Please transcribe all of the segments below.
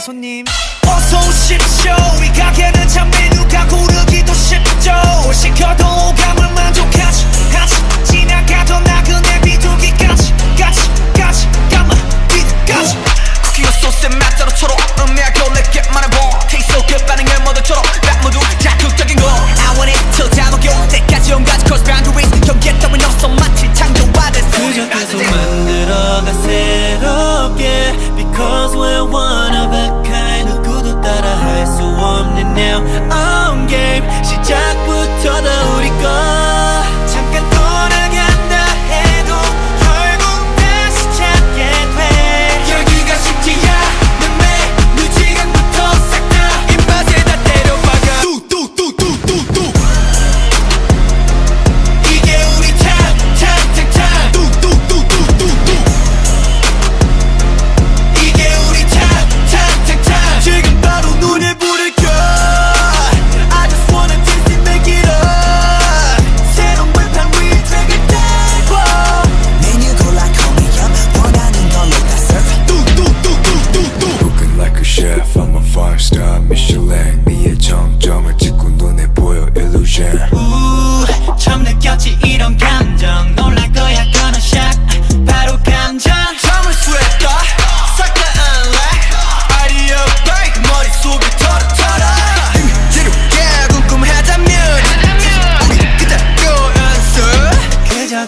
손님. 어서 오십시오. 이 가게는 참 메뉴가 고르기도 쉽죠.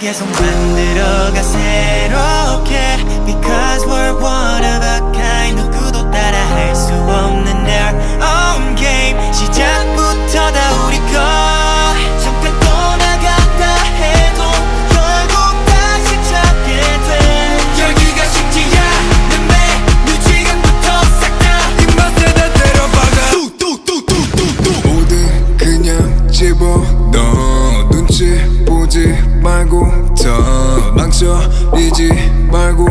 계속 만들어가세요. 망설이지 말고